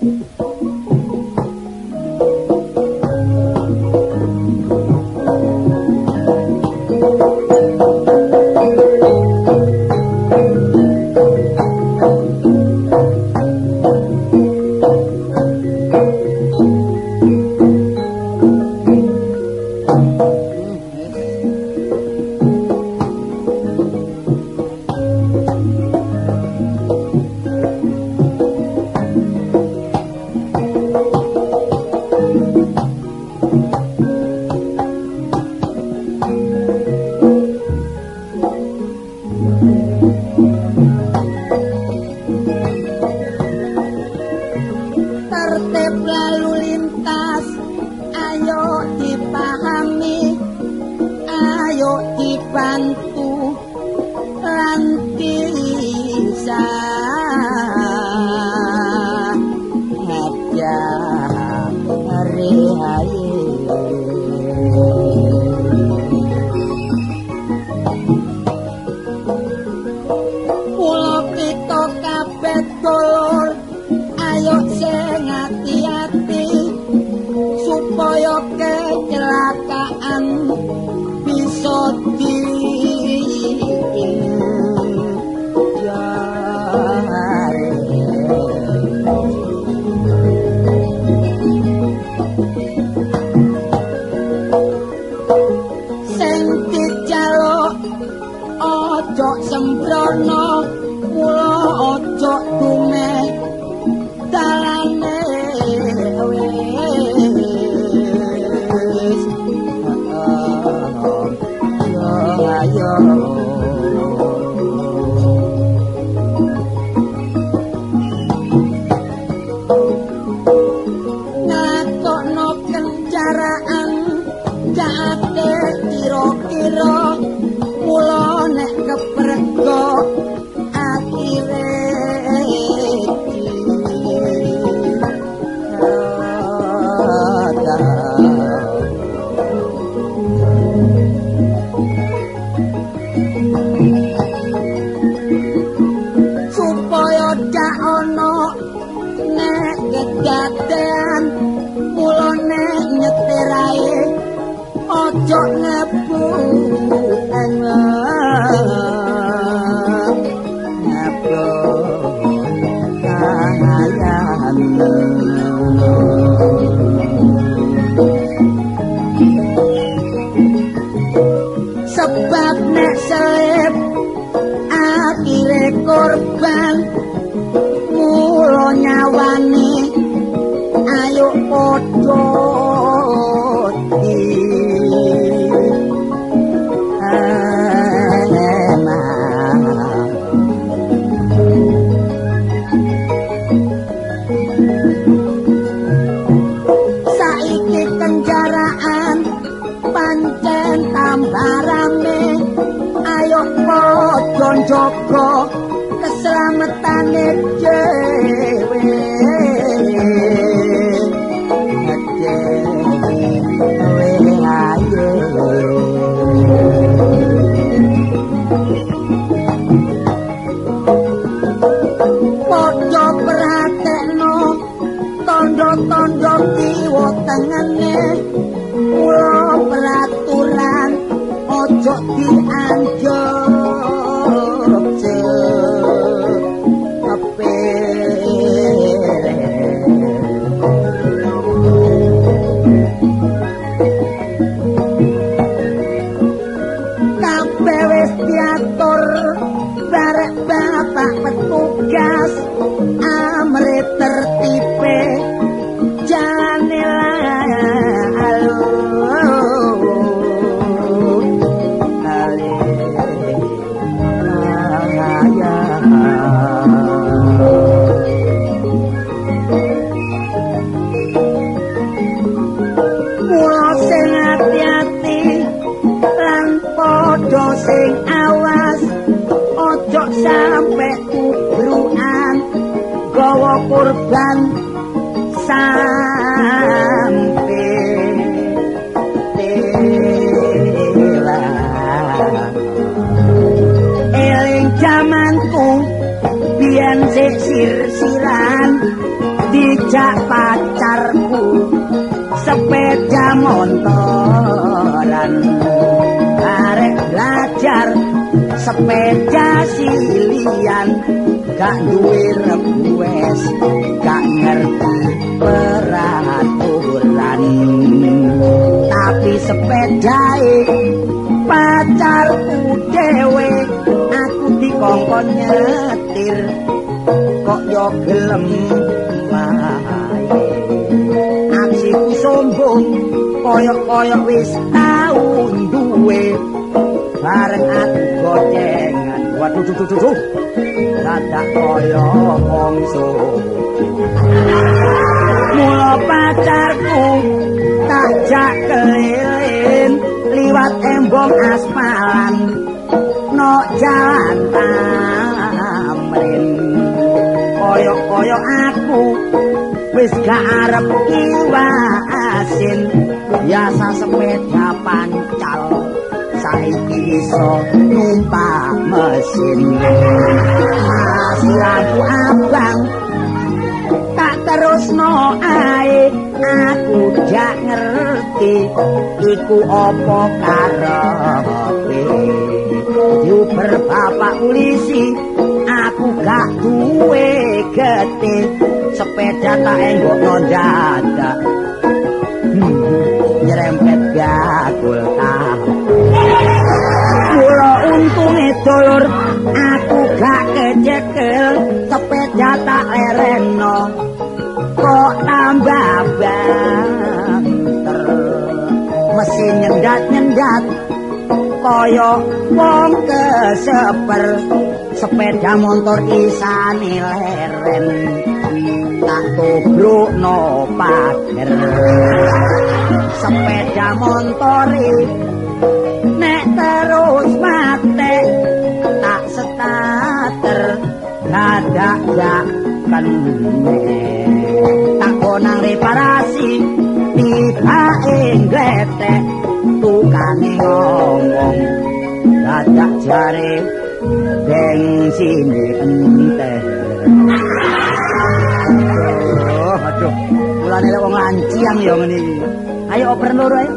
Thank you. kanca-kanca keselamatane jek dijak pacarku sepeda montoran. Arek belajar sepeda silian gak duwe request gak ngerti peraturan. Tapi sepedae pacarku dhewe aku dikongkon nyetir kok yo gelem koyok-koyok wis tau duwe. Bareng aku gocengan waduh duh duh duh dadak koyo mongso mula pacarku tak jak keliling liwat embong aspalan no jalan tamrin. Koyo-koyo aku wis gak arep asin biasa sepeda pancal. Saiki iso numpak mesin. Masih lampu abang tak terus no ae. Aku jak ngerti iku apa karepe diuber bapak polisi aku gak duwe gete sepeda tak enggokno dadak. hmm, nyerempet gakul kula untunge dolur aku gak kecekel sepeda tak lereno kok tambah banter. Mesin nyendat-nyendat kaya wong keseper sepeda motor isane leren tak tobruk no pager. Sepeda motor nek terus mate tak starter dadak gak kene. Tak konang reparasi tiba engletek tukane ngomong dadak jare bensin entek mulane wong lanciang ya ngene iki ayo oper loro ayo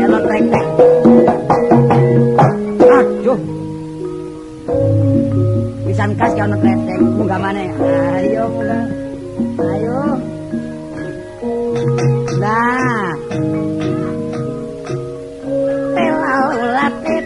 Kelo trektek. Aduh. Pisan kas kano trektek, munggah mana Ayo, munggah. Ayo. Nah. Telalatit.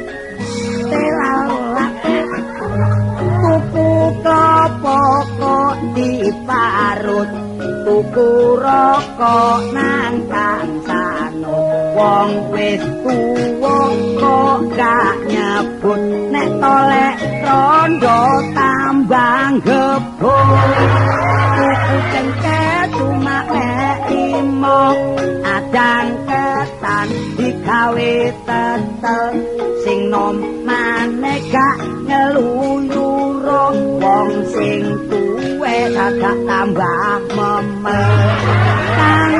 Tuku rokok nang kangsano. Wong wis tuwa kok gak nyebut. Nek tolek rondo tambang gebuk. Tuku cengket cuma imo. Adang ketan digawe tetel. Sing nom maneh gak ngeluyuro. Wong sing tuwe gak tambah memel. Kang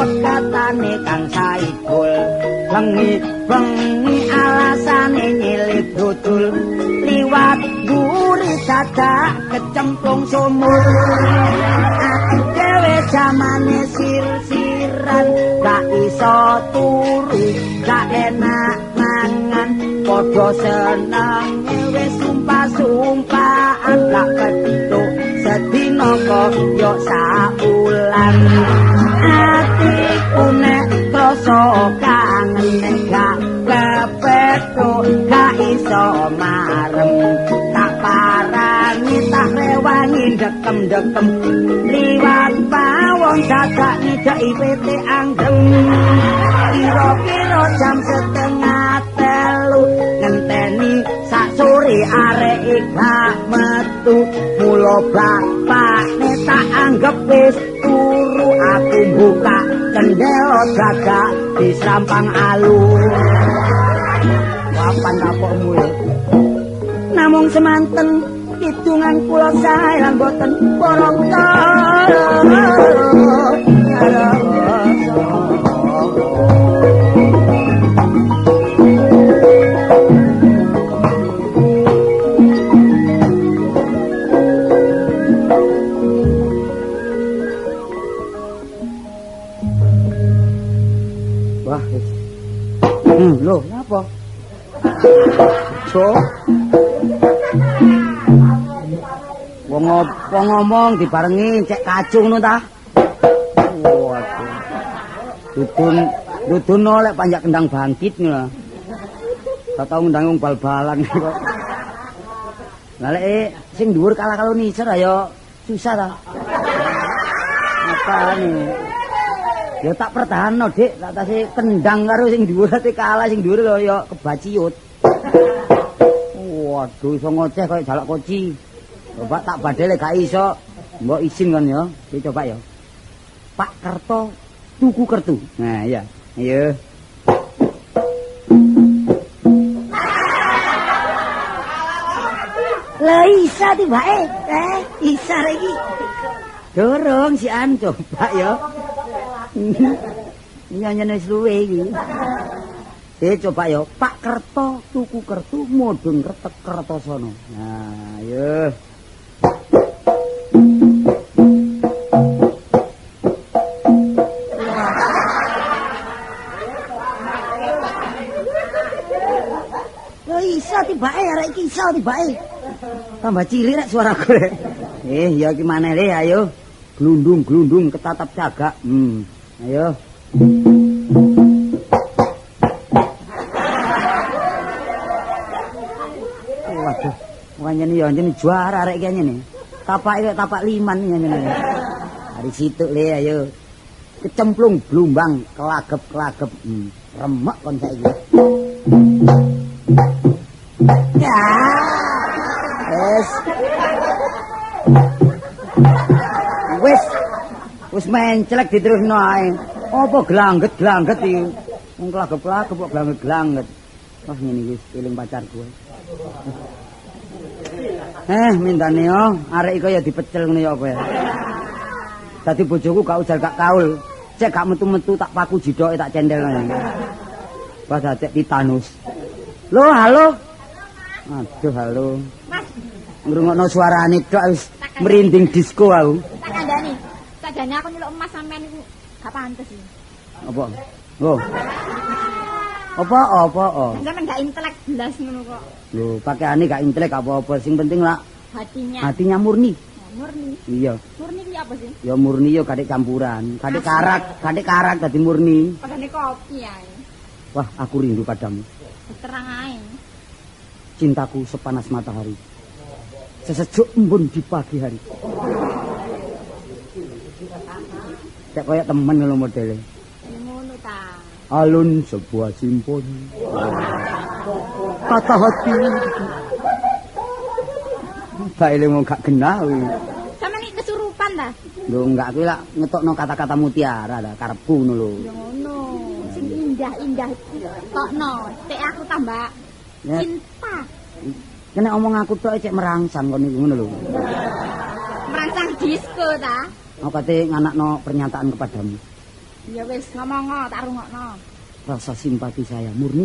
pekatane kang saigul. Bengi bengi alasane nyilih dudul. Liwat buri dadak kecemplung sumur. Aku dhewe jamane sir-siran gak iso turu, gak enak mangan. Padha seneng wis sumpah-sumpahan gak petuk sedina kaya saulan. Atiku nek krasa kangen nek gak kepethuk gak iso marem. Tak parani tak rewangi dekem-dekem liwat pawon dadak nidaki pete anggem. Kira-kira jam setengah telu ngenteni sak sore arek gak metu mula bapak tak anggap wis turu aku buka cendela jaga di serampang alur papan kapokmu namung semanten hitungan kula sae lan boten Lho, hmm. ngapa? Jo. Wong ngopo ngomong dibarengi cek kacung ngono ta? Waduh. Dudun dudun lek panjak kendang bangkit ngono. Tak tau ngundang bal-balan kok. Lah lek eh, sing dhuwur kalah kalau nisor ayo susah ta. Apa nih? Ya tak pertahanno, Dik. Tak tase kendang karo sing dhuwur ate kalah sing dhuwur lho ya kebaciut. Waduh, iso ngoceh kaya jalak koci. Coba tak badele gak iso. Mbok izin kan ya. Iki coba ya. Pak Kerto tuku kertu. Nah, iya. Ayo. Lah isa tibake. Eh, isa lagi. Dorong si An coba ya. Nyanyi wis luwe iki. Eh coba ya, Pak Kerto tuku kertu mudhun retek Kertosono. Nah, ayo. Lo iso tibake arek iki iso tibake. Tambah cilik rek suaraku rek. Eh, ya iki maneh ayo. Glundung-glundung ketatap cagak. Hmm. Ayo. Waduh, wanyane ya jenenge juara arek iki nyene. Tapak iki tapak liman nyene. Dari situ le ayo. Kecemplung blumbang kelagep-kelagep. Hmm. Remek kon saiki. Ya. Wes. Menclek diterusno ae. Apa glangget-glangget iki? Wong kelagep-kelagep kok glangget-glangget. Wah ngene iki eling pacarku. Eh, mintane yo, arek iku ya dipecel ngene ya ya. Dadi bojoku gak ujar gak kaul. Cek gak metu-metu tak paku jidoke tak cendel ngene. Pas cek titanus. Lo, halo. Aduh, halo. Mas, Ngrungokno suarane tok wis merinding disco aku. Sakjane aku nyeluk emas sampean iku gak pantes iki. Apa? Oh. Apa apa. Sampeyan gak intelek belas ngono kok. Lho, pakaiane gak intelek apa-apa, sing penting lah Hatinya hatinya murni. Murni. Iya, Murni ki apa sih? ya murni yo kadek campuran, kadek karak, kadek karak dadi murni. Padane kopi ae. Wah, aku rindu padamu. Terang ae. Cintaku sepanas matahari. Sesejuk embun di pagi hari. Cek koyo temen lho modele. Ngono ta. Alun sebuah simpon. Patah hati. Baile mau gak genah kuwi. Sampeyan iki kesurupan ta? Lho enggak kuwi lak ngetokno kata-kata mutiara ta karepku ngono lho. Ya ngono. Sing indah-indah tokno. Cek aku tambah cinta. Kene omong aku tok cek merangsang kon niku ngono lho. Merangsang disco ta? Kate nganakno pernyataan kepadamu. Ya wis ngomong tak rungokno. Rasa simpati saya murni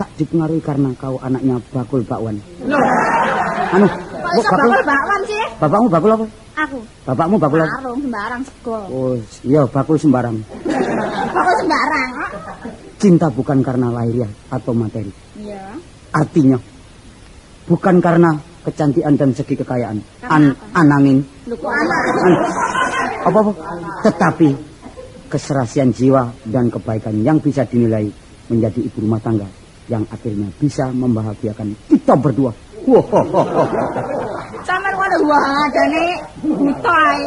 tak dipengaruhi karena kau anaknya Bakul Bakwan. Loh, Anu, kok bakul, bakul bakwan sih? bapakmu bakul apa? Aku. Bapakmu bakul apa? Sarung sembarang sego. Oh, iya bakul sembarang. Bakul sembarang. Cinta bukan karena lahiriah atau materi. Iya. Artinya bukan karena kecantikan dan segi kekayaan. An anangin an apa apa tetapi keserasian jiwa dan kebaikan yang bisa dinilai menjadi ibu rumah tangga yang akhirnya bisa membahagiakan kita berdua. Wah, Sampeyan ngono wah adane buta ae.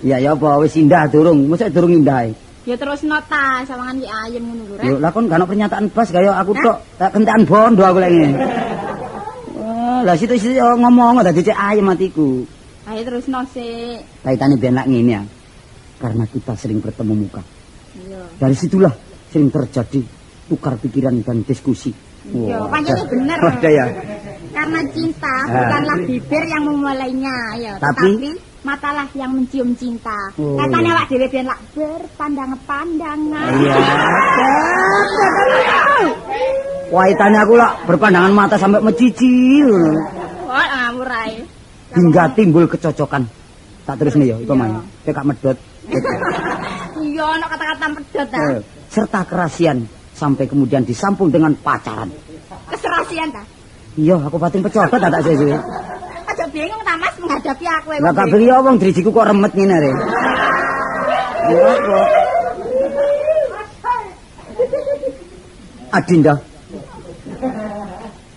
ya ya apa wis indah durung, mesti durung indah. Ya terus nota sawangan ki ayem ngono lho, Yo Rek. lah kon gak ono pernyataan bas kaya aku tok, tak kentekan bondo aku lek ngene. Wah, lah situ-situ ngomong dadi cek ayem atiku. Ayo terus no sik. Kaitane ben lak ngene ya. Karena kita sering bertemu muka. Iya. Dari situlah sering terjadi tukar pikiran dan diskusi. Iya, Wah, pancene ada- bener. Ada ya. Karena cinta Ah. bukanlah bibir yang memulainya, ya, Tapi? tetapi matalah yang mencium cinta. Oh. Katanya awak dhewe ben lak berpandang-pandangan. Iya. Waitane aku lah berpandangan mata sampai mecici. Wah, ngawur ae. Hingga timbul kecocokan. Tak terus nih ya, iku main. Cek gak medot. Iya, ana kata-kata pedhot ta. Eh, serta kerasian sampai kemudian disambung dengan pacaran. Keserasian ta? Iya, aku batin pecobot tak tak suwe. Aja bingung ta Mas menghadapi aku. Lah gak beli wong drijiku kok remet ngene re. Ya? Adinda.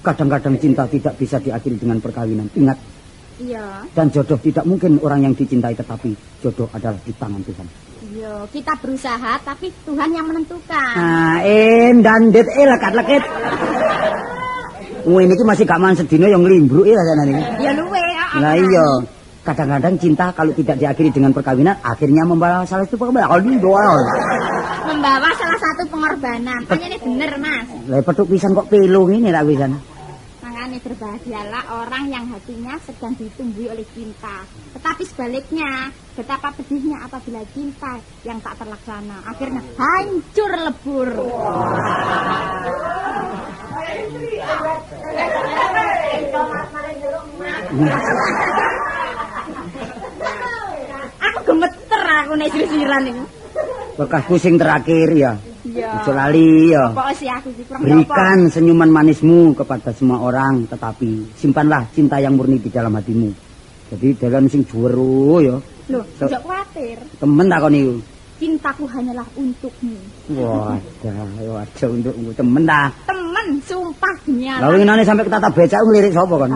Kadang-kadang cinta tidak bisa diakhiri dengan perkawinan. Ingat, Iya. dan jodoh tidak mungkin orang yang dicintai tetapi jodoh adalah di tangan Tuhan. Iya, kita berusaha tapi Tuhan yang menentukan. Nah, em dan det eh lekat Wah ini masih gak man sedino yang limbruk ya rasanya nih. Ya luwe, heeh. Lah iya. Kadang-kadang cinta kalau tidak diakhiri dengan perkawinan akhirnya membawa salah satu pengorbanan. Membawa salah satu pengorbanan. Tanya ini bener, Mas. Lah petuk pisan kok pilu ngene ra pisan. Berbahagialah orang yang hatinya sedang ditumbuhi oleh cinta. Tetapi sebaliknya, betapa pedihnya apabila cinta yang tak terlaksana. Akhirnya hancur lebur. aku gemeter aku nek sisiran ini. Bekas pusing terakhir ya. Iya. Ojo lali ya. Aku Berikan senyuman manismu kepada semua orang tetapi simpanlah cinta yang murni di dalam hatimu. Jadi dalam sing juweru ya. Loh, So- jangan khawatir. Temen takon niku. Cintaku hanyalah untukmu. Wadah, wadah untuk temen ta. Temen, sumpah demi Lah Allah. winginane sampai ketata becak ngelirik sapa kon?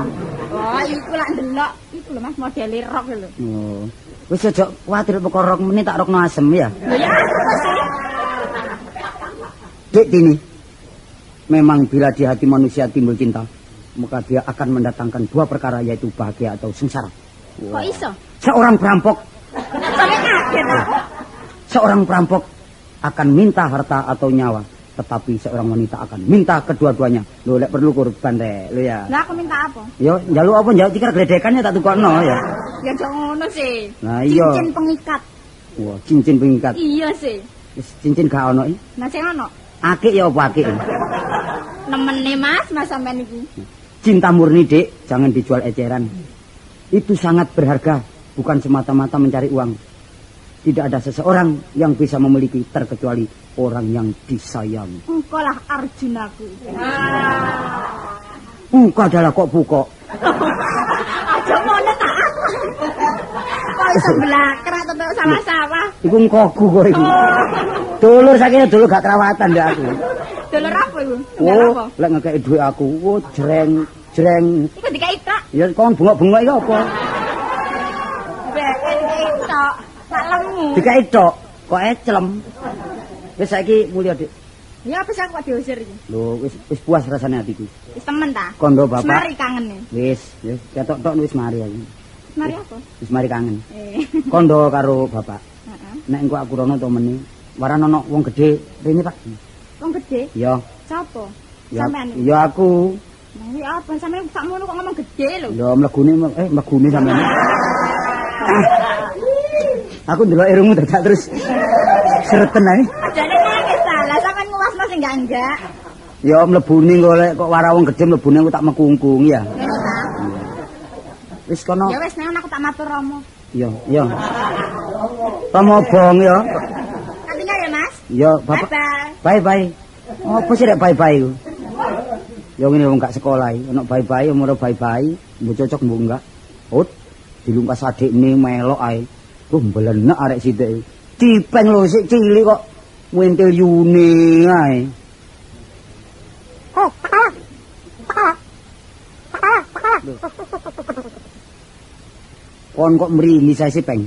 Oh, iku lak ndelok. Iku lho Mas model rock lho. Oh. Wis aja kuwatir perkara rok meneh tak rokno asem ya. Lho ya sih? Dek Tini. Memang bila di hati manusia timbul cinta, maka dia akan mendatangkan dua perkara yaitu bahagia atau sengsara. Kok iso? Seorang perampok, seorang perampok akan minta harta atau nyawa, tetapi seorang wanita akan minta kedua-duanya. Lho lek perlu korban rek, lho ya. Lah aku minta apa? Yo, njaluk apa njaluk tikar gledekannya tak tukokno ya. Ya jangan ngono sih. Lah iya. Cincin pengikat. Wah, cincin pengikat. Iya sih. Wis cincin gak ono iki. Nah sing ono Akik ya apa akik? nemene Mas, Mas sampean iki. Cinta murni, Dik, jangan dijual eceran. Itu sangat berharga, bukan semata-mata mencari uang. Tidak ada seseorang yang bisa memiliki terkecuali orang yang disayangi. Engkau lah Arjunaku. Buka adalah kok buka. Kok iso blakrak tetek sama-sama. Iku ngkogu kok iku. Dulur sakene dulur gak kerawatan ndek aku. Dulur apa iku? Oh, apa? lek ngekeki dhuwit aku, oh jreng jreng. Iku dikai tok. Ya kon bengok-bengok iki apa? Bek dikai tok. Tak lemu. Dikai tok, kok eclem. Wis saiki mulya, Dik. Ya apa sih aku kok diusir iki? Lho, wis wis puas rasane atiku. Wis temen ta? Kondo bapak. Semari kangen. Wis, wis ketok tok wis mari aku. Semari apa? Wis mari kangen. Eh. Kondo karo bapak. Heeh. Nek engko aku rono to meneh, waran ono wong gedhe rene, Pak. Wong gede, Ya, sapa? ya, Sampean. iki? ya aku. Nah, iki apa sampean sakmono kok ngomong gede lho. Ya mlegune eh mlegune sampeyan. Aku ndelok irungmu dadak terus sereten ae. Ajane nangis ta. Lah sampean nguwasno sing enggak enggak. Ya mlebune kok lek kok wara wong gedhe mlebune aku tak mekungkung ya. Wis kono. Ya wis nek aku tak matur Romo. Ya, ya. Tomo bong ya. Kantinya ya, Mas. Ya, bapak. Bye bye. Bye. Apa sih rek bye bye ku? Ya ngene wong gak sekolah iki, ono bye bye umur bye bye, mbok cocok mbok enggak. Ut, dilungkas adikne melok ae. Tuh mbelenek arek sithik. Cipeng lho sik cilik kok wintil yune ae. Kon kok mrini sih peng.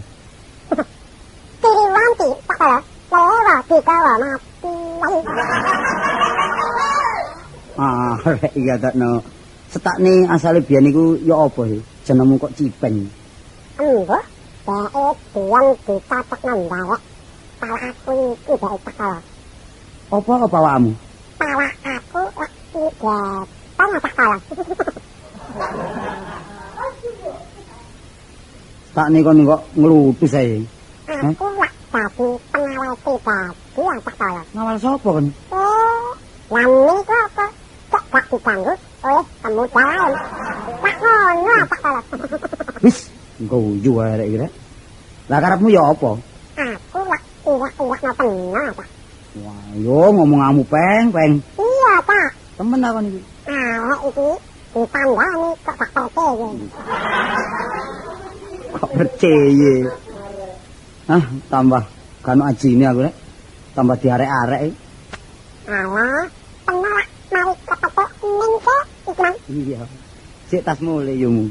Tiriwanti pakala lewa digawa mati. Ah, rek iya tak no. Setakne asale biyen iku ya apa sih? Jenengmu kok cipeng. Embo, bae diang dicatek nandawek. Palaku iki bae pakala. Apa apa awakmu? Pala aku lak tiga tanya pakala. Takne kon kok nglutus ae. Aku lak dadi pengawal tiga dia pakala. Ngawal sapa kon? Oh, nami ku apa? Cek gak diganggu oleh pemuda lain. Tak ngono pakala. Wis, guyu ae rek iki rek. Lah karepmu ya apa? Aku lak iwak-iwak no tengah. Pak. Wah, yo ngomongamu peng, peng. Iya, Pak. Temen aku niki. Awak iki ditandani kok tak percaya. Kok percaya. Ah, tambah kanu ajine aku nek. Tambah diarek-arek. iki. Alah, penolak mari kepetok ning kok iklan. Iya. Sik tas mulai yo mu.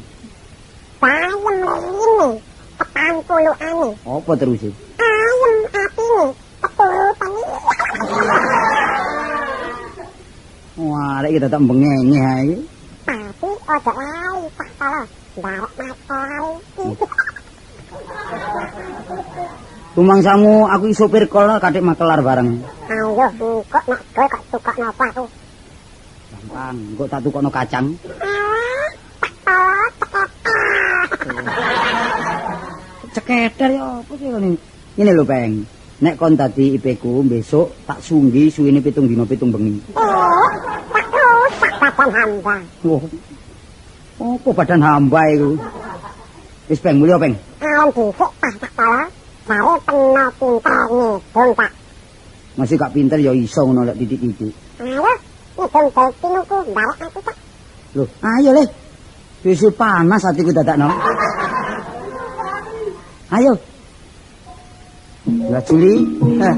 Bayem ini petang puluh ane. Apa terus e? Ayem api ini keturutan ini. Wah, arek iki tetep bengengeh ae. Tapi ojo lali tak salah. Darek Tumangsamu aku sopir kol kadek makelar bareng. Ayo, kok nak gue kok suka napa tuh. Gampang, kok tak tukokno kacang. Tak tak Ceketer ya apa sih? Ngene lho, Peng. Nek kon dadi IP-ku besok tak sunggi suwene pitung dina pitung bengi. Oh, tak rusak badan hamba. Oh. Apa badan hamba iku? Wis Peng, mulya Peng. Alam dhisik tak tak salah. Bare peno pintar ngedung tak. Masih gak pinter ya iso ngono lek titik-titik. Ayo, ngedung dadi nuku darek aku tak. Loh, ayo le. Wis panas atiku dadakno. Ayo. Ya Juli. Eh.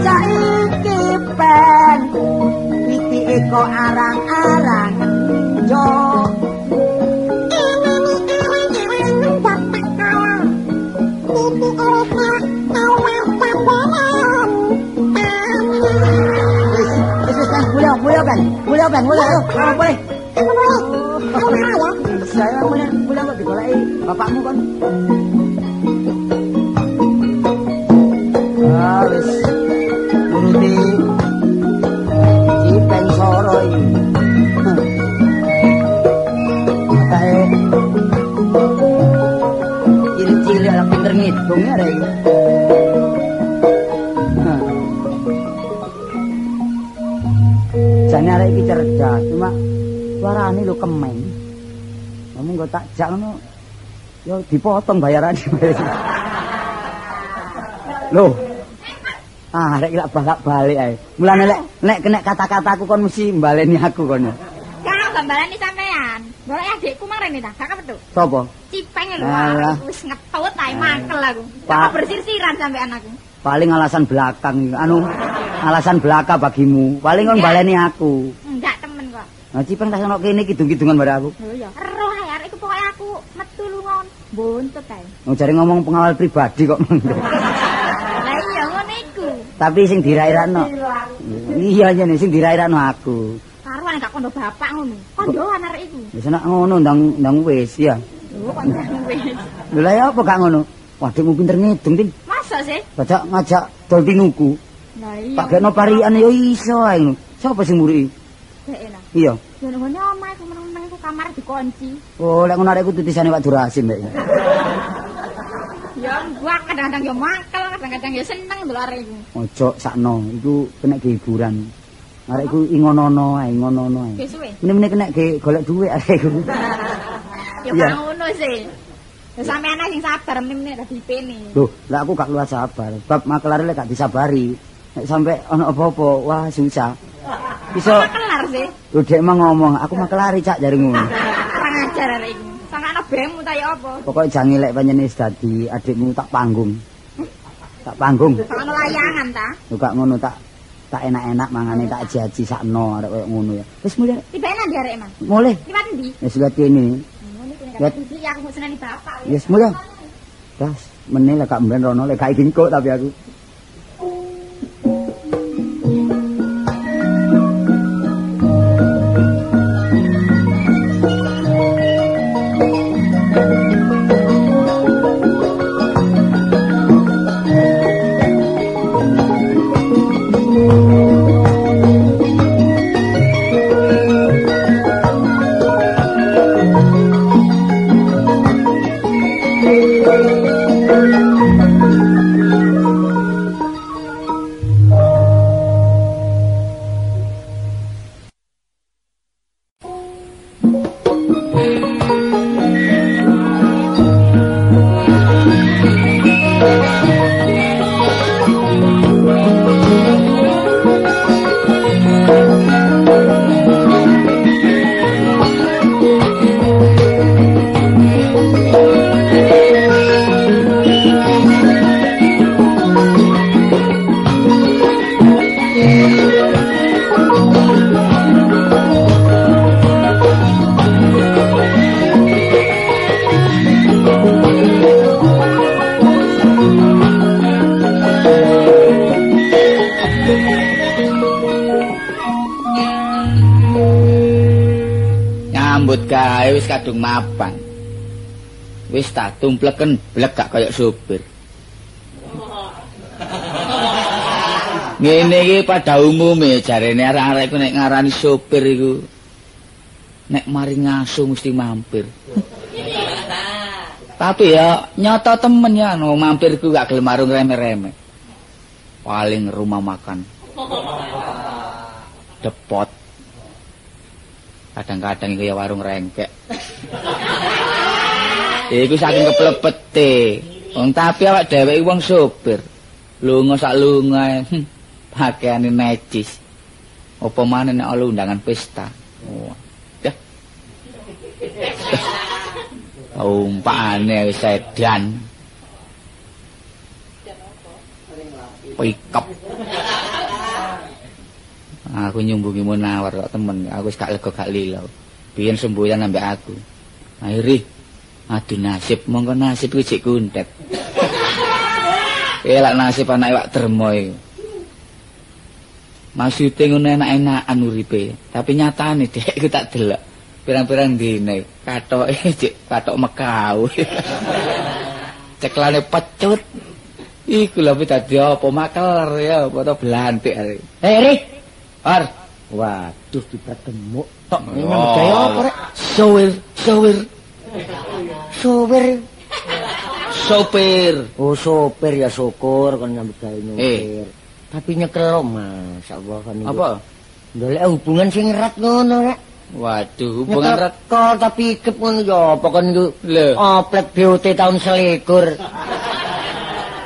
Saiki pen iki kok arang-arang yo kan kan mulya kan mulya ayo. Ora boleh? Saya mulya mulya kok digoleki bapakmu kon. Ah wis ngitung ya iki Jane arek iki cerdas, cuma suarane lho kemeng. Ngomong kok tak jak ngono ya dipotong bayarane. Loh. Ah, arek iki lak balik ae. Mulane lek nek kena kata-kataku kon mesti mbaleni aku kon. Kang gambarane sampean. Golek adikku marene ta, gak kepetuk. Sopo? Cipeng lho. Wis ngetut ae mangkel aku. Pak bersir-siran sampean aku. Paling alasan belakang anu alasan belaka bagimu. Paling kon baleni aku. Enggak temen kok. Nah, Cipeng tak sono kene kidung-kidungan bare aku. Lho ya. Roh iku pokoke aku metu lungon. Buntut ae. Mau jare ngomong pengawal pribadi kok. Lah iya ngono iku. Tapi sing dirairakno. Iya yen sing dirairakno aku. Karuan gak kondo bapak ngono. Kondoan arek iku. Wis nek ngono ndang ndang wis ya. Ndang wis. Lha ya apa gak ngono? Waduh pinter ngidung tin. Masa sih? Bajak ngajak dol tinuku. Lah iya. Pak gekno parian ya iso ae. Sapa sing muri? Dek enak. Iya. Ngono-ngono omah iku meneng-meneng iku kamar dikunci. Oh, lek ngono arekku tutisane Pak Durasim lek. Ya gua kadang-kadang ya mangkel, kadang-kadang ya seneng lho arek iku. Ojo sakno, iku kena hiburan. Arekku ingono-ono ae, ngono-ono ae. Wis suwe. Meneh-meneh kena golek dhuwit arekku. Ya gak ngono sih. Ya sampean ae sing sabar meneh dadi pene. Loh, lah aku gak keluar sabar. Bab makelar lek gak disabari. Nek sampe ana apa-apa, wah susah. Iso kelar sih. lho dek emang ngomong, aku makelari cak jare ngono. Kurang ajar arek iku. Sampe ana bemu ta ya apa? Pokoke jange lek panjenengan wis dadi adikmu tak panggung. Tak panggung. Ana layangan ta? Lho gak ngono tak tak enak-enak mangane tak aji-aji sakno arek koyo ngono ya. Wis mulai, Tibane nang ndi arek emang? mulai. Liwat ndi? Wis lihat kene. Liwat. iki aku mau seneni bapak. ya. Mulai. Das, meneh lek gak mben rono lek gak iki tapi aku. Wis tak tumpleken blek gak kaya supir. Ngene iki pada umume jarene arek-arek iku nek ngarani supir iku nek mari ngaso mesti mampir. Tapi ya nyata temen ya no mampir ku gak gelem marung reme-reme. Paling rumah makan. Depot. Kadang-kadang iku warung rengkek. Iku saking keplebete. Wong tapi awak dheweke wong sopir. Lunga sak lunga. hm, Pakaiane necis. Apa maneh nek ana undangan pesta. Dah. Umpane wis sedan. Pikap. Aku nyumbungi munawar kok temen, aku wis gak lega gak lila. Biyen semboyan ambek aku. Akhiri adu nasib, mongko nasib iki jek kuntet. Elak nasib anak iwak dermo iku. Maksude ngono enak-enakan uripe, tapi nyatane dek iku tak delok. Pirang-pirang dine katoke jek katok mekau. Ceklane pecut. Iku lho dadi apa makeler ya, apa to blantik arek. Eh, Ri. Ar, Waduh, kita temuk. Tok, Oh. percaya apa rek? sowir, sowir, Sopir. sopir. Oh, sopir ya syukur kon nyambut gawe Eh. nyopir. Tapi nyekel Mas. Allah kan. Apa? Ndolek hubungan sing erat ngono rek. Waduh, hubungan rat. kol tapi ikep ngono ya apa kon iku. Oplek BOT tahun selikur.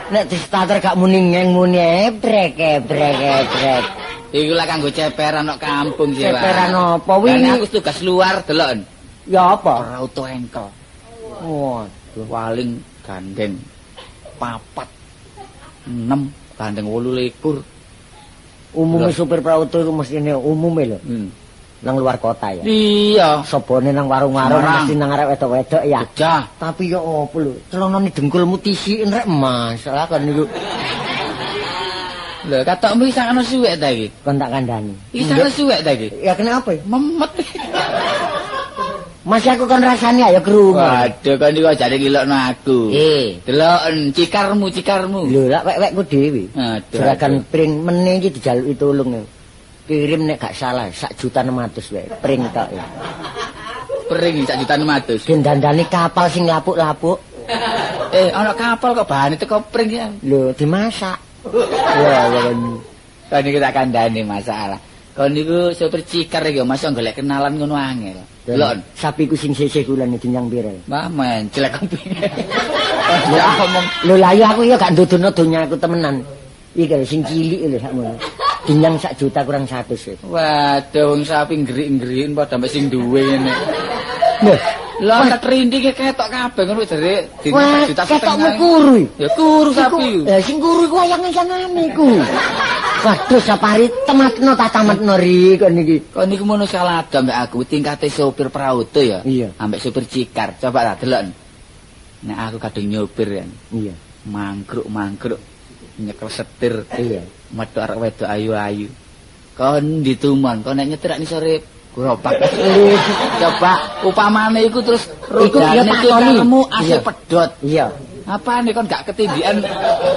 Nek di starter gak muni ngeng muni ebrek ebrek ebrek. Iku lah kanggo ceperan kok kampung sih, Pak. Ceperan apa? Wingi aku tugas luar delok. Ya apa? Prauto engkel. Waduh. Waling gandeng papat enam gandeng wolu likur. Umume Lah. supir prauto iku mestine umume lho. Hmm. Nang luar kota ya. Iya. Sobone nang warung-warung mesti nang arek wedok-wedok ya. Gejah. Tapi ya apa lho, celonane dengkulmu tisikin rek masalah kan niku Lho katokmu iki sakno suwek ta iki? kon tak kandhani. Iki sakno suwek ta iki? Ya kenapa? ya? Memet. Masih aku kon rasani ayo krungu. Waduh kon iki jare ngilokno aku. Eh, Deloken cikarmu cikarmu. lho lak wek-wekku dhewe. Aduh. Juragan pring meneh iki dijaluki tulung. ya. Kirim nek gak salah sak juta 600 wae pring tok ya. Pring sak juta 600. Ben dandani kapal sing lapuk-lapuk. Eh ana kapal kok bahane teko pring ya. Lho dimasak. Ya ya kan. Kon iki tak kandhani masalah. Kon niku sopir cikar iki masuk golek kenalan ngono angel. Delok. sapiku sing sisih kulan dinyang pira. Mbah men jelek kopi. Ya ngomong Lho lah iya aku ya gak ndudono donya aku temenan. Iki sing cilik lho sakmono. Dinyang sak juta kurang 100 ya. Waduh wong sapi nggerik-ngerikin padha mbek sing duwe ngene. Loh, Lah tak rindike ketok kabeh ngono jare wah, juta ketokmu setengah. kuru. iki. Ya kuru sapi. eh sing kuru iku wayange sangane iku. Waduh sapari tematno ta tamatno ri kon iki. Kok niku mono salah ada mbek aku tingkate sopir prauto ya. Iya. Ambek sopir cikar. Coba tak delok. Nek aku kadung nyopir ya. Iya. Mangkruk-mangkruk nyekel setir. Iya. Metu arek wedok ayu-ayu. Kon ditumon, kon nek nyetir nek sore gerobak. Coba upamane iku terus Iku ya takoni. kamu asih pedot. Iya. Apa nih kon gak ketindian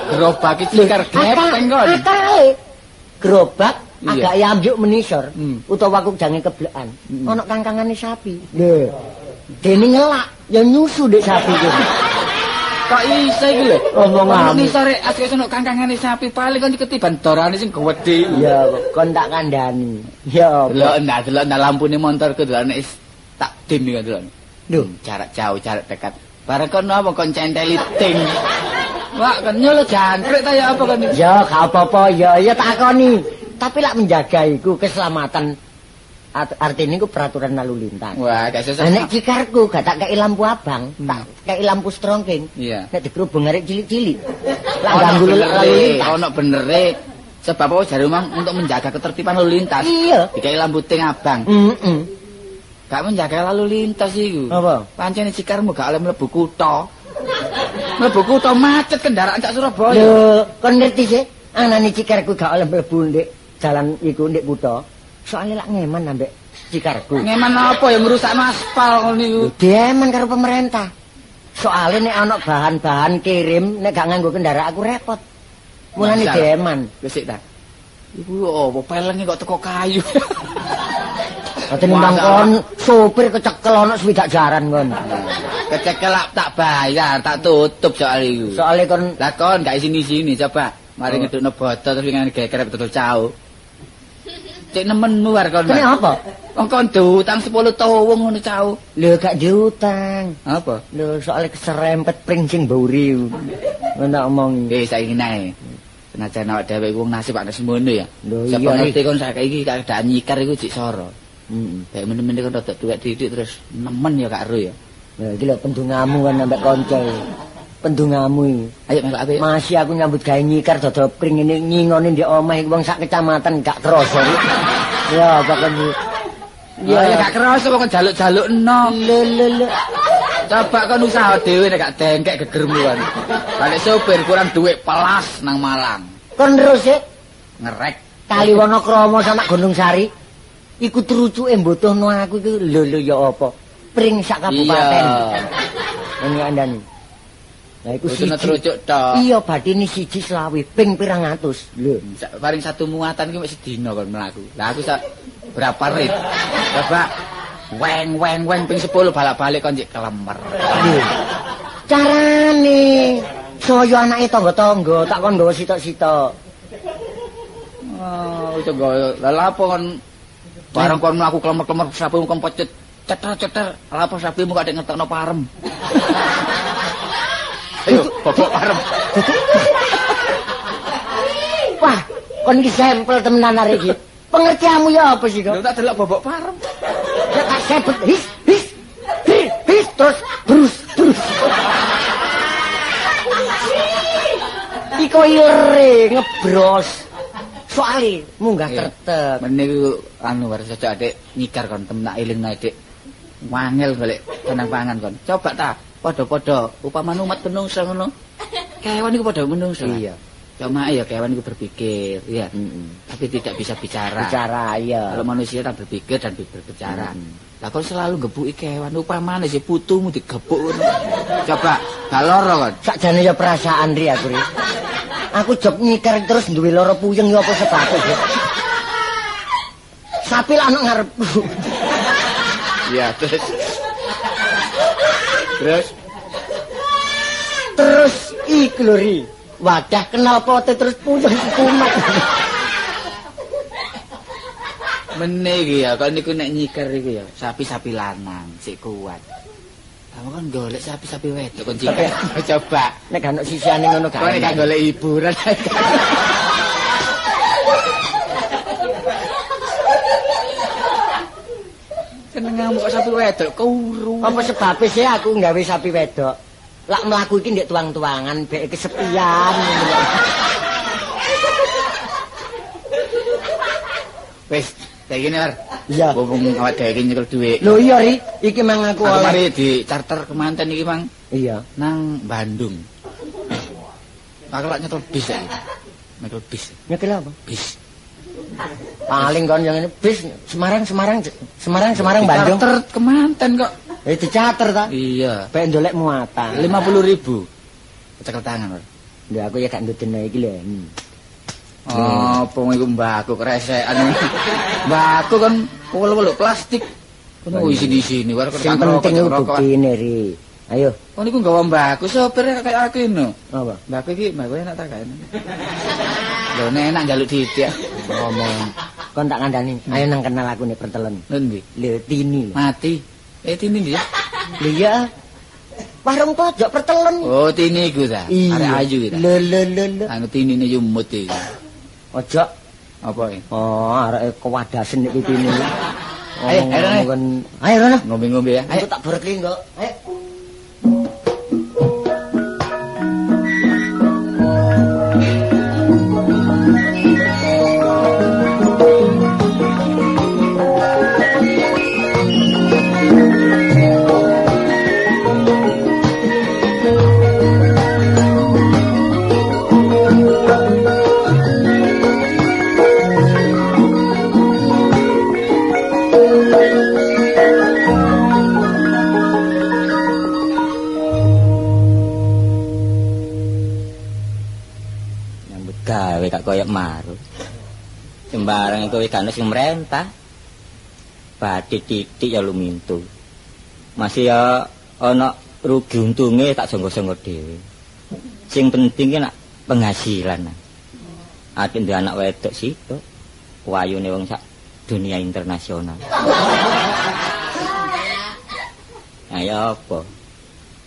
gerobak cikar gepeng kon. Akae gerobak Iya. agak yamjuk menisor Hmm. utawa aku jange keblekan. Hmm. Ana kangkangane sapi. Lho. Dene ngelak ya nyusu dek sapi ku. Kok iso iki lho? Omong Ono amu. ni sore asli sono kangkangane sapi paling kon ketiban dorane sing gedhe. Ya kon tak kandhani. Ya? Delok ndak delok ndak lampune delok nek is tak dim iki delok. Lho. jarak jauh, jarak dekat. Bareng kon apa kon centeli ting. Wah, kon nyolo jangkrik ta ya apa kon? Ya gak apa-apa ya ya takoni. Tapi lak menjaga iku keselamatan Art- artinya iku peraturan lalu lintas. Wah, gak sesek. Nah, nek cikarku gak tak kei lampu abang, tak kei lampu strongking. Iya. Nek dikerubung arek cilik-cilik. Lah ganggu lalu lintas. Ono benere. Sebab apa jare untuk menjaga ketertiban lalu lintas. Iya. Dikai lampu ting abang. Heeh. Gak menjaga lalu lintas iku. Apa? Pancene cikarmu gak oleh mlebu kutha. Mlebu kutha macet kendaraan sak Surabaya. Lho, kon ngerti sih? Anane cikarku gak oleh mlebu ndek jalan iku ndek kutha. Soale lak ngeman ambek cikarku. Ngeman apa yang ngerusakno aspal ngono niku. Demen karo pemerintah. Soale nek ana bahan-bahan kirim nek gak nganggo kendaraan aku repot. Mulane demen. Wis sik ta. Iku apa pelenge kok teko kayu. Ate nimbang Masalah. kon sopir kecekel ana swidak jaran kon. Kecekel tak bayar, tak tutup soal iku. Soale kon Lah kon gak sini-sini coba. Mari Oh. ngedukno botol terus ngene geger betul cau. Cek nemen luar kon. kene apa? Wong kon diutang 10 towong ngono cau. Lho gak diutang. Apa? Lho soale keserempet pring sing bauri. Ngono omong. Eh saiki nae. Senajan awak dhewe wong nasib ana semono ya. Lho, iya, ngerti kon saiki keadaan nyikar iku cik soro. Heeh. Kayak men-men kon rada duwek didik terus nemen ya gak ero ya. Lha iki lho pendungamu kan ambek kanca. Pendungamu iki. Ayo melok apik. Masih aku nyambut gawe nyikar dodol pring ini ngingone ndek omah iki wong sak kecamatan gak kerasa. iki. Ya kan iki? Ya ya gak kerasa kok jaluk-jaluk eno. Le le le. Coba kon usaha dhewe nek gak dengkek gegermu kan. Balik sopir kurang duit pelas nang Malang. Kon terus sik Ngerek. Kali Wonokromo sama Gunung Sari iku trucuke mbutuhno aku iku lho lho ya apa? Pring sak kabupaten. Ini andani. Lah iku siji. trucuk tok. Iya batine siji selawi ping pirang atus. Lho. Paling satu muatan ki wis sedina kon mlaku. Lah aku sak berapa rit? Coba weng weng weng ping 10 balak-balik kon cek kelemer. Lho. Carane saya anake tangga-tangga tak kon nggawa sitok-sitok. Oh, itu gak lah apa kon bareng kon mlaku kelemer-kelemer sapimu kon pecet ceter-ceter. Lah apa sapimu gak ada ngetokno parem. Ayo, bobok parem. Wah, kon iki sampel temenan arek iki. Pengertianmu ya apa sih Lho kok? tak delok bobok parem. Ya tak sebut his his. bis terus brus brus. Iko ire ngebros. Soale munggah Iya. kertek. Meniku anu war saja Dik nyikar kon temen tak elingno Dik. Wangel golek kenang pangan kon. Coba ta padha-padha upamane umat menungso ngono. Kewan iku padha menungso. Iya. Cuma ya kewan iku berpikir, ya. Heeh. Tapi tidak bisa bicara. Bicara ya. Kalau manusia tak berpikir dan berbicara. Hmm. Lah kon selalu gebuki kewan upamane si putumu digebuk ngono. Coba gak loro kon. Sakjane ya perasaan ri aku ri. Aku job nyikar terus duwe lara puyeng ya apa iki. Sapi lah ana ngarepku. Iya, terus. Terus Terus iku lho ri. Wadah kenal terus puyeng kumat. Mene iki ya, kon niku nek nyiker iku ya, sapi-sapi lanang sik kuat. Kamu kan golek sapi-sapi wedok kon nyiker. Coba. Nek gak ono sisihane ngono Kok gak gak. golek hiburan. Seneng kok sapi wedok kuru. Apa sebabnya sih aku nggawe sapi wedok? Lak mlaku iki ndek tuang-tuangan bek kesepian. Wis, kayak gini, War. Iya. Mumpung awak dhewe iki nyekel dhuwit. Lho iya ri, iki mang aku Aku oleh. mari di charter kemanten iki, Mang, Iya. nang Bandung. Aku lak nyetel bis ya. Nyetel bis, Nyekel apa? bis. Paling kon yang ini bis Semarang Semarang Semarang Semarang Di Bandung. Charter kemanten kok. Eh dicater ta? Iya. Pengen ndolek muatan. 50 ribu. Cekel tangan, War. Lha aku ya gak ndudene iki lho. Hmm. Oh, apa iku mbakku kresekan. mbakku kan wulu-wulu plastik. Kono isi di sini, war Sing penting iku buktine ri. Ayo, Oh niku nggawa mbakku sopir kayak aku ini. apa? Mbakku iki mbakku enak tak kae. Lho nek enak njaluk didik. Ngomong. Kon tak kandhani. Ayo nang kenal aku nih pertelen. Endi? Lho tini. Mati. Eh tini ndi ya? Lho iya. Warung pojok pertelen. Oh tini iku ta. Arek ayu ta. Lho lho lho lho. Anu tinine yumut iki. Ojo. Apa iki? Oh, arek kewadasen nek pipine. Ayo, ayo, ayo. Rono. Ngombe-ngombe ya. Ayo. tak berkeli kok. Ayo. Ikan sing merentah badhe titik ya lumintu masih ya ana rugi untunge tak sangga-sangga dhewe sing penting ki nak penghasilan ati ndek anak wedok situ wayune wong sak dunia internasional ayo apa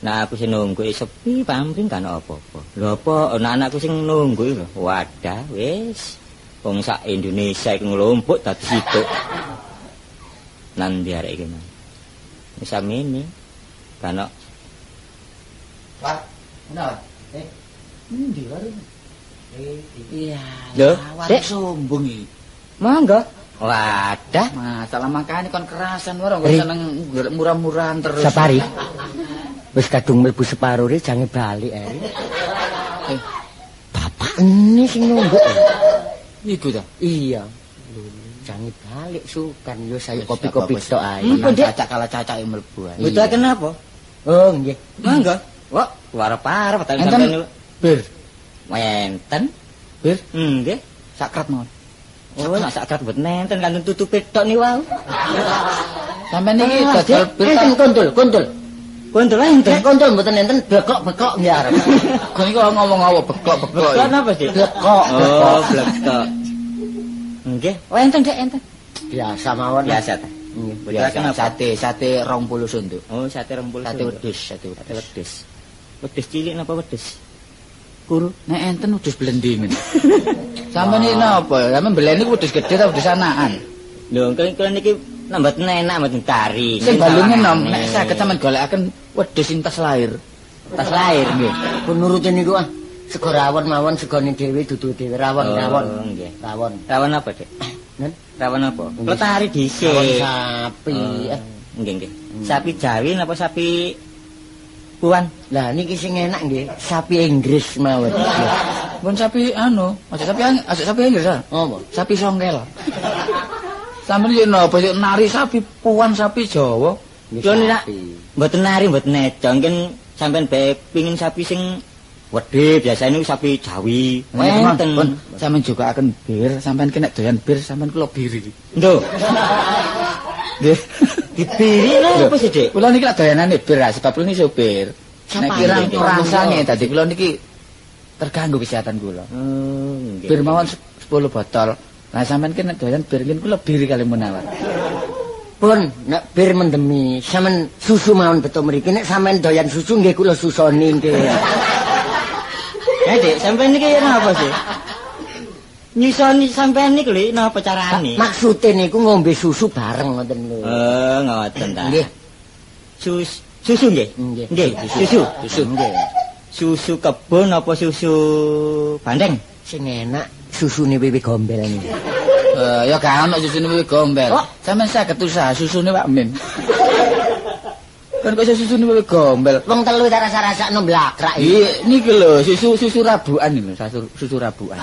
Nah aku sing nunggu sepi pamping kan apa-apa. Lho apa ana anakku sing nunggu lho. Wadah wis. Wong sak Indonesia iku nglumpuk dadi situ. Nang ndi arek iki man. Wis amene. Kan War. Kenapa? Eh. Endi war? Eh, iya. Lho, Dek. sombong iki. monggo. Wadah. Masalah makane kon kerasan war kok Ri. seneng murah-murahan terus. Sapari. Wis kadung mlebu separo ri jange bali eh. Eh, Bapak ini sing nunggu. Eh. iku ta. Iya. Jange balik sukan yo saya kopi-kopi tok ae. Hmm, cacak kalah cacak yang mlebu ae. Betul kenapa? Oh nggih. Monggo. Wah, luar parah petang sampeyan. bir, Wenten. bir, Nggih. sakrat mawon. Oh, nak sakrat bet nenten kan tutupe tok ni wau. Sampeyan iki Ah, dodol Dek, bir enten tak- Dek enten. kontul mboten enten bekok-bekok nggih arep. Kon iki ngomong apa beklok-beklok. Kan iki. apa sih? Bekok, Oh, bekok. Nggih. Oh, enten dek enten. Biasa mawon. Biasa ta. Biasa sate, sate 20 sunduk. Oh, sate rembul. Sate wedhus, sate wedhus. wedhus. Cilik napa wedhus? Kuru. Nek enten wedhus blendingan. Sampeyan iki napa? Sampeyan beleni wedhus gedhe ta wedhus anakan? Lho, kalian iki Nek mboten enak mboten kari. Sing balunge nom nek saged sampean golekaken wedhus sing tas lahir. tas lahir nggih. Pun nurutin niku ah. Sego rawon mawon segone dhewe dudu dhewe rawon Oh, rawon. nggih. Rawon. Rawon apa, Dik? Nen? Rawon apa? Letari dhisik. Rawon sapi. Oh, Eh, Nggih, nggih. Sapi Jawi napa sapi Puan? Lah niki sing enak nggih, sapi Inggris mawon. Pun sapi anu, aja sapi aja sapi Inggris ah. Apa? Sapi songkel. Sampeyan yo napa sik nari sapi puan sapi Jawa. Lho nek mboten nari mboten neco, mungkin sampean bae pingin sapi sing wedhe biasane niku sapi Jawi. Wenten. Pun sampeyan juga akan bir, sampeyan kena doyan bir, sampeyan kula biri. Nduk, Nggih. dibiri lho apa sih, Dik? Kula niki lak doyanane bir, sebab kula niki supir. Nek kirang perangsane dadi kula niki terganggu kesehatan kula. Oh, nggih. Bir mawon 10 botol. Nah sampeyan kena doyan bir niki kula biri kali menawar. Pun nek bir mendemi, sampean susu mawon betul mriki nek sampean doyan susu nggih kula susoni nggih. Eh, Dik, sampean niki napa sih? Nyusoni sampean niku lho napa carane? Maksude niku ngombe susu bareng ngoten lho. Oh, ngoten ta. Nggih. Sus susu nggih? Nggih. Nggih, susu. Susu nggih. Susu kebon apa susu bandeng? Sing enak susune wewe gombel niku. Eh ya gak ono susune wewe gombel. Oh. Sampeyan saged usaha susune Pak Min. Kan kok susune wewe gombel. Wong telu tak rasa-rasakno blakrak iki. Iya, niki lho, susu susu rabuan iki lho, susu, susu rabuan.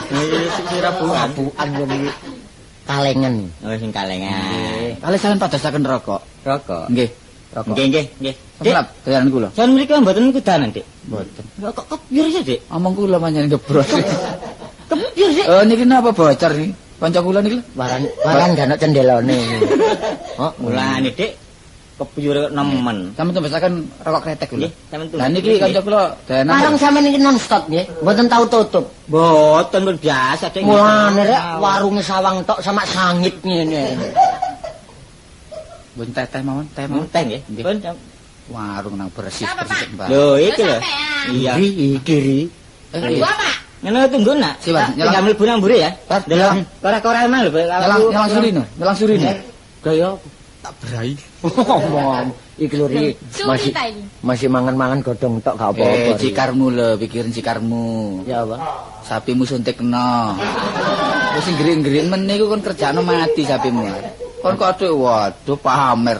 Susu rabuan. Rabuan ngene kalengan. Oh, sing kalengan. Kali sampeyan padosaken rokok. Rokok. Nggih, rokok. Nggih, nggih, nggih. Dik, Sampeyan doyan kula. jan mriki mboten kudanan, Dik. Mboten. Kok biar sih, Dik? Omong kula pancen gebros. Kepiye sih? Eh niki napa bocor iki? Kanca kula niki. Waran waran gak ono cendelone. Oh, mulane, Dik. Kepiyur nemen. Sampeyan tembesaken rokok kretek lho. Lah niki kanca kula doyanan. Warung sampean iki non stop nggih, mboten tau tutup. Mboten pun biasa, Dik. Mulane rek warunge sawang tok sama sangit ngene. Bun teh teh mawon, teh mawon. Monteng nggih. Jam- Warung nang bersih bersih? Mbak. Lho, iki lho. Iya. Iki kiri. Eh, Berdua, Pak. Ngono tunggu nak. Si, Bang, Tinggal nyelang. mlebu nang mburi ya. Delok nyelang. kora-kora emang lho. Nyelang nyelang surino, nyelang surino. Gaya Tak berai. Iki lho Ri, Suri masih masih mangan-mangan godhong tok gak Eh, apa-apa. Ri. cikarmu lho, pikirin cikarmu. Ya apa? Sapimu suntikno. Wis nggerik-nggerik men niku kon kerjane mati sapimu. Kon kok aduh waduh pamer.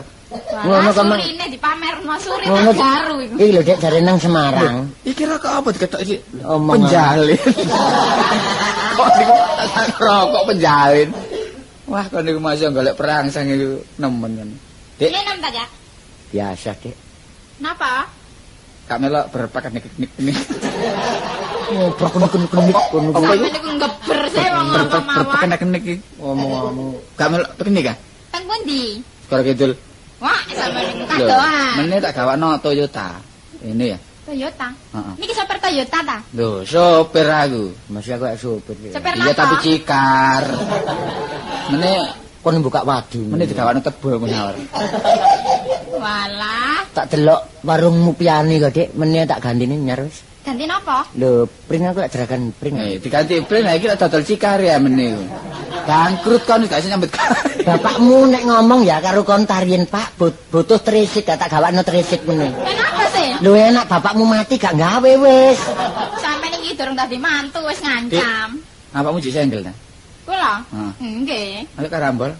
Ngono kok, surine dipamerno suri Ngono tak garu iku. Iki lho Dek jare nang Semarang. Iki rokok apa diketok iki? Penjalin. kok niku rokok penjalin. Wah, kon niku masih golek perangsang iku nemen kan. Dik, Ini nem ta, Jak? biasa Dek. Napa? kak melok berpakat nik nik nik. Oh, perkun-kun-kun kono Sampe niku ngeber sih wong apa mawon. Berpakat nik nik. ngomong-ngomong. Kak melok piknik kan? Teng pundi? Skor kidul. Wah, sampe niku Lho, kadoan. Meneh tak gawakno Toyota. Ini ya. Toyota. Heeh. Niki sopir Toyota ta? Lho, sopir aku. Masih aku kayak sopir. Iya tapi cikar. Meneh Kon buka wadi. meneh digawakno tebul menawar. Walah, Tak delok warungmu piani kok Dek, meneh tak gantine nyar wis. Ganti napa? Lho, pring aku lak jerakan pring. Eh, diganti prin iki lak dodol cikar ya meneh. Bangkrut kon gak iso nyambut. Bapakmu nek ngomong ya karo kon tarian Pak, but- butuh tresik gak tak gawakno tresik meneh. Kenapa sih? Lho enak bapakmu mati gak gawe wis. Sampe niki durung dadi mantu wis ngancam. Apakmu jek senggel ta? Kula? Heeh. Nggih. Ayo karambol.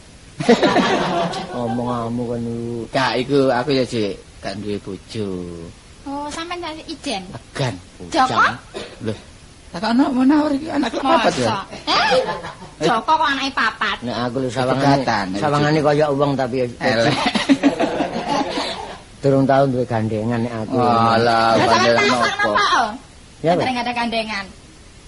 Ngomong-ngomong kon niku. Kak iku aku ya jek gak duwe bojo. Oh, sampean dadi ijen. Legan. Joko? Lho. Tak ono menawar iki anak kelas papat ya. Masa? Eh? Joko kok anake papat. Nek aku lho sawangane ya, sawangane kaya wong tapi ya Elek. durung tau duwe gandengan nek aku. Walah, Lah sampean bandel pasang nopo. oh? Ya, nggak ada gandengan.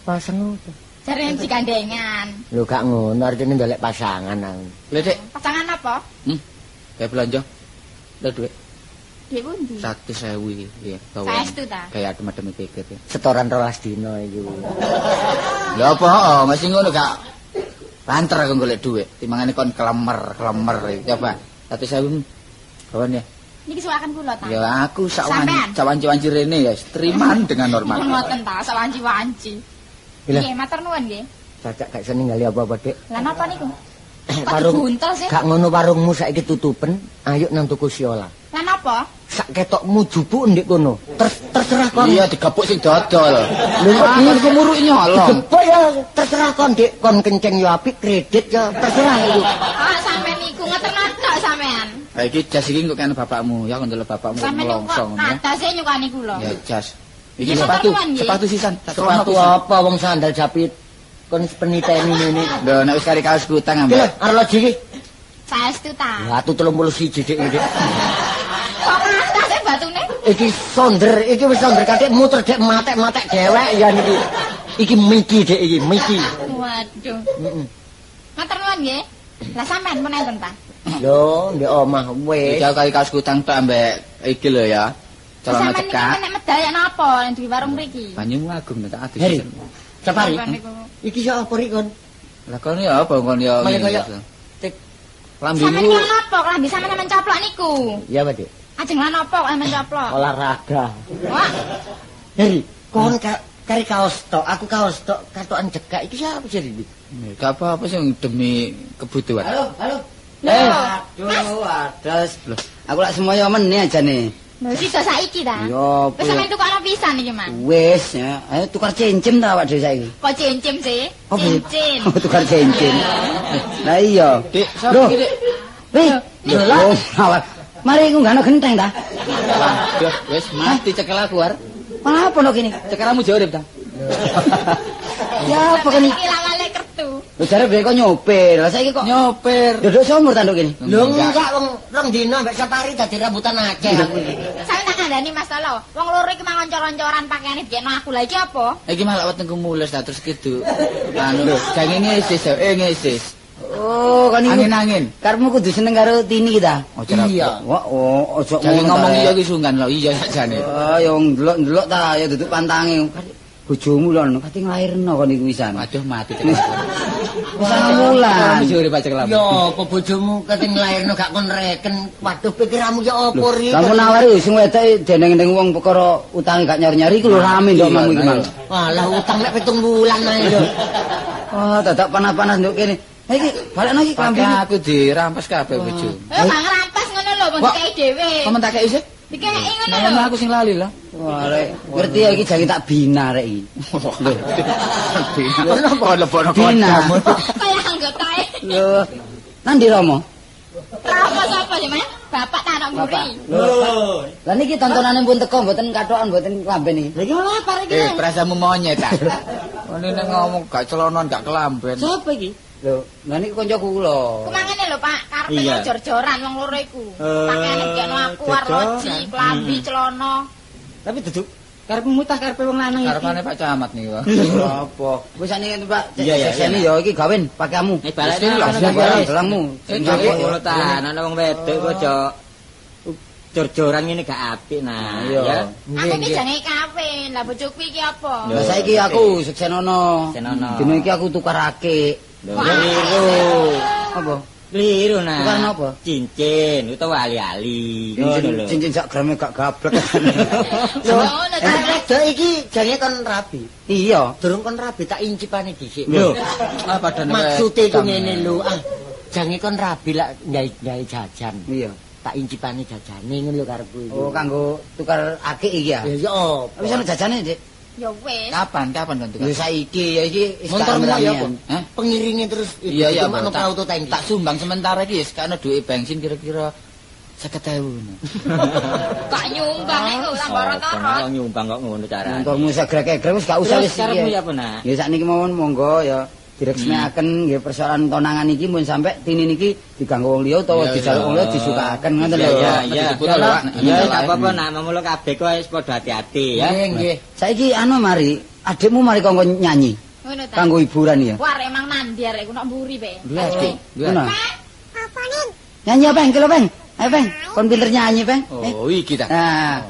Pasang apa? Jare yang gandengan. Lho gak ngono artine ndolek pasangan aku. Lho, Dik. Pasangan apa? Hmm. Kayak belanja. Lho duit Pundi? satu sewu iki. Iya, bawa. Saestu ta? Kayak adem-adem ya. Setoran rolas dino iki. Lho apa? Masih ngono gak banter aku golek duit. Timbangane kon kelemer, kelemer. Coba. Satu sewu. Kawan ya. Niki suwakan kula ta. Ya aku sawan sawanci-wanci rene ya teriman dengan normal. Ngoten ta, sawanci-wanci. Gila. Nggih, matur nuwun nggih. Cacak gak iso ninggali apa-apa, Dik. Lah napa niku? Sih? Gak ngono warungmu saiki tutupen, ayo nang tuku siola. Lan apa? Sak ketokmu jupuk ndek kono. Ter terserah kon. Iya digepuk sing dodol. Lho kok Aku iku muruk nyolong. Jepuk ya terserah kon Dik, kon kenceng yo apik, kredit ya terserah iku. Ah, sampean iku ngeter-ngeter sampean. Ha iki jas iki kok kene bapakmu. Ya kok ndelok bapakmu melongsong ya. nadase nyukani kula. Ya jas. Iki sepatu, sepatu sisan. Sepatu apa wong sandal japit kon peniteni ngene. Lho nek wis kari kaos kutang Iki ambek. arloji iki. Saestu ta. Watu 31 dik iki. Iki sonder, iki wis sonder katik muter dek matek-matek dewek ya niki. Iki miki dek iki, miki. Waduh. Heeh. Matur nuwun nggih. Lah sampean mun enten ta? Lho, ndek omah wis. Iki aku kari kaos kutang tok ambek iki lho ya. Celana Sampean cekak. nek medaya napa ning di warung mriki? Banyumu agung tak adus. Heri. Sampean niku. Iki siapa rik kon? Lah kon ya apa kon ya. Kaya kaya tik. Sampean Lambimu iki napa? Klambi sampean mencoplok niku. Ya, Pak Dik. Ajeng lan napa kok mencoplok? Olahraga. Wah, Heri, kon ka kari kaos tok, aku kaos tok, kartokan jegak iki siapa sih iki? Gak apa-apa sing demi kebutuhan. Halo, halo. Lho, Aduh, adas. Loh, aku lak semoyo meneh aja nih. lho sisa saiki ta? Yo, Wis sampean tukokno pisan iki, Mas. Wis ya, ayo tukar cincin ta awak dhewe saiki. Kok cincin sih? Oh. Cincin. Oh, tukar cincin. Lah iya. Dik, sapa Loh. iki, Dik? Wih, Lho, lho, awak. Mari iku gak ono genteng ta? Waduh, wis mati cekel aku ar. Malah apa no kene? Cekelmu jauh ta. Ya apa kan? Iki lawale kertu. Lho jare dhek kok nyopir. Lah saiki kok Nyopir. duduk somur tanduk kene. Lho enggak wong rong dino mbek safari dadi rambutan Aceh aku iki. Sampe tak kandhani Mas Tolo. Wong loro iki mangon cor-coran pakaiane dikekno aku lha iki apa? Iki malah wetengku mules ta terus kidu. Anu, jange ngesis, eh ngesis. Oh, kan iku. Angin-angin. Karepmu kudu seneng karo Tini ta? Ojo ra. Iya. Wah, oh, ojo ngomong Rek. iya ki sungkan lho, iya sakjane. Oh, ya ndelok-ndelok ta, ya duduk pantange. Bojomu lho, kate nglairno kon iku wisan. Waduh mati cekel. Pisan mulan. Kamu jure pacek lamu. Yo apa bojomu kate nglairno gak kon reken. Waduh pikiranmu ya apa ri? Sampun nawari sing wedok jeneng-jeneng wong perkara utange gak nyari-nyari iku lho rame ndok mamu iki, Mang. Walah utang mek pitung bulan ae lho. Oh, dadak panas-panas nduk kene. Ha iki balekno iki klambi. aku dirampas kabeh bojo. Eh, gak ngerampas ngono lho, wong dikei dhewe. Kamu tak kei sih? Dikei ngono lho. ngono aku sing lali lah. Wah, ngerti ya iki jange tak bina rek iki. Kok lebono Bina. Kaya anggota e. Lho, nandi Romo? Apa sapa sih, Mas? Bapak tak anak mburi. Lho. Lah niki tontonane pun teko mboten kathokan mboten klamben iki. Lha iki lapar iki. Eh, perasamu monyet ta. Nek ngomong gak celonon, gak kelamben. Sopo iki? Lho, lah niki kancaku kula. Kemangane lho, Pak, karepe Iya. jor-joran wong loro iku. Eh, Pakaiane dikekno aku arloji, klambi, celana. Tapi duduk karepmu tah karepe wong lanang iki. Karepane Pak Camat nih, Wak. Apa? Wis sakniki Pak, Iya, iya, iya. ya iki gawen pakaianmu. Eh, balik langsung kono, barang Pak. gelangmu. Sing Sing ta, ana wong wedok kok aja jor-joran ngene gak apik nah. Iya. Ya. Aku iki jane kawin. Lah bojoku iki apa? Lho. Lah saiki aku seksenono. Seksenono. Dino iki aku tukar akik. Lho, Keliru. Apa? Keliru nah. Tukar napa? Cincin utawa ali-ali. Yo, lho. cincin sak grame gak gablek. Lho, lho, Eh, iki jane kon rabi. Iya. Durung kon rabi tak incipane dhisik. Lho. Ah, padahal Maksude iku ngene lho. Ah, jange kon rabi lak gawe jajan. Iya. Tak incipane jajane ngono lho karepku iki. Oh, kanggo tukar akik iki ya. Ya ya apa? Wis ana jajane, Dik. Ya wis. Kapan? Kapan saiki ya iki wis gak ya apa? Hah? Pengiringe terus Iya iya, Bang. tak auto tanki. tak sumbang sementara iki wis kana duwe bensin kira-kira 50.000. Gak nyumbang iku lambar-lambar. nak nyumbang kok ngono carane. Motormu segrek-egrek wis gak usah Terus wis karepmu iki. ya apa nak? Ya sakniki mawon monggo ya direksmekaken nggih persoalan tonangan iki mun sampe tini niki diganggu wong liya utawa dijaluk wong liya disukakaken ngoten lho. Iya iya. Iya Iya, gak apa-apa Hmm. nak mamulo kabeh kok wis padha hati-hati ya. Nggih nggih. Saiki anu mari, adikmu mari kongkon nyanyi Ngono ta. kanggo hiburan ya. Wah, emang mandi arek ku nok mburi pe. SD. Dua. Ngono. Apa nih? Nyanyi apa, Peng? Kilo, Peng? Ayo, Peng. Kon pinter nyanyi, Peng. Oh, iki ta. Nah,